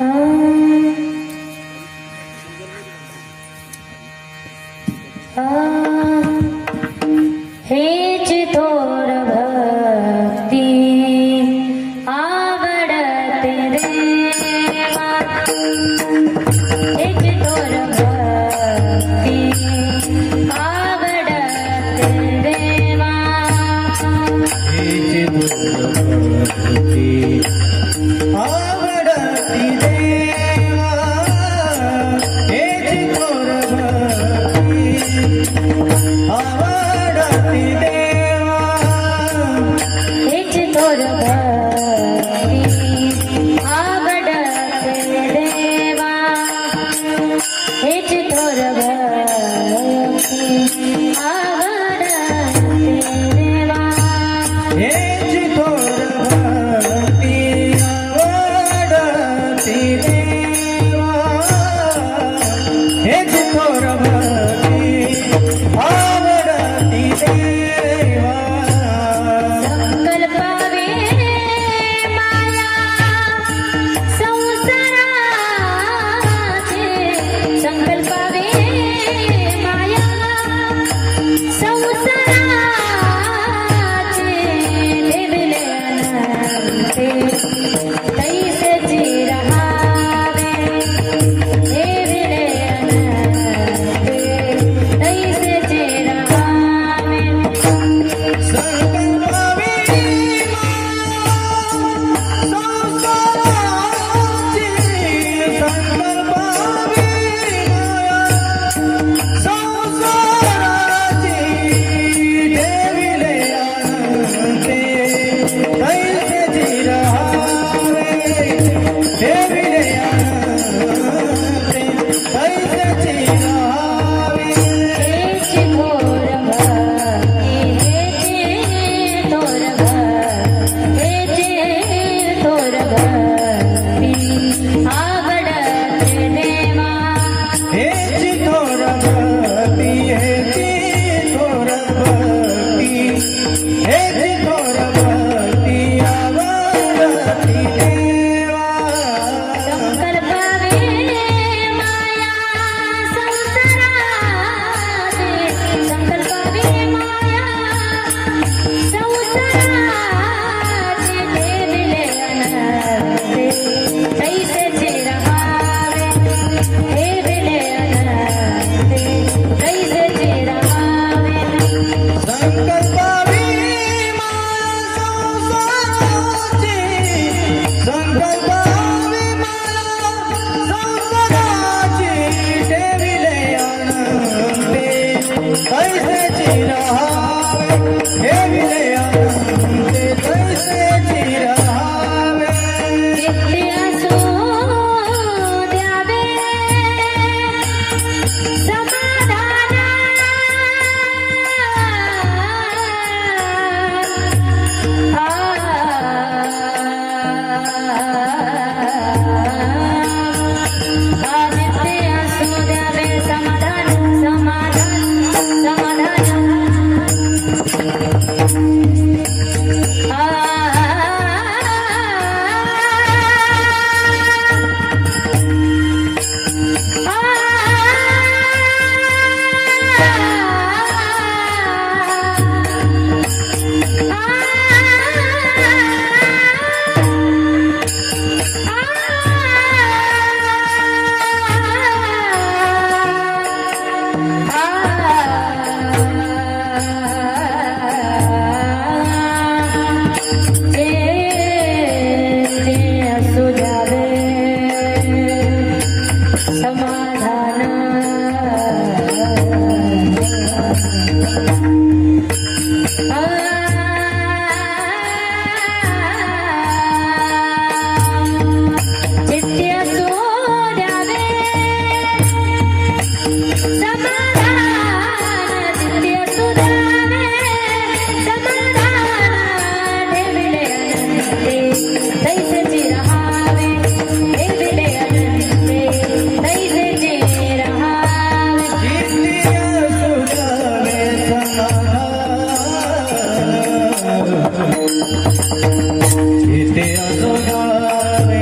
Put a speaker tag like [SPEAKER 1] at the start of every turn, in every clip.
[SPEAKER 1] Ah.
[SPEAKER 2] ಸಂಕಲ್ಪ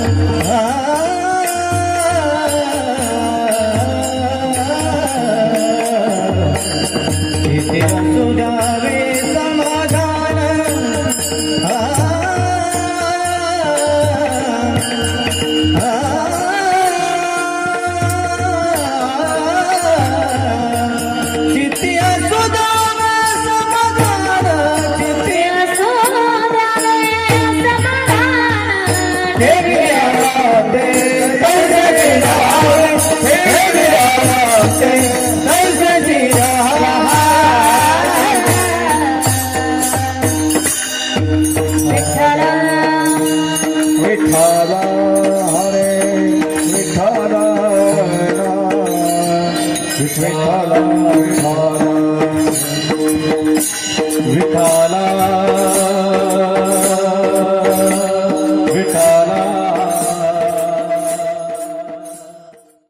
[SPEAKER 2] Ha विठाला विठाला.